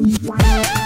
Wow.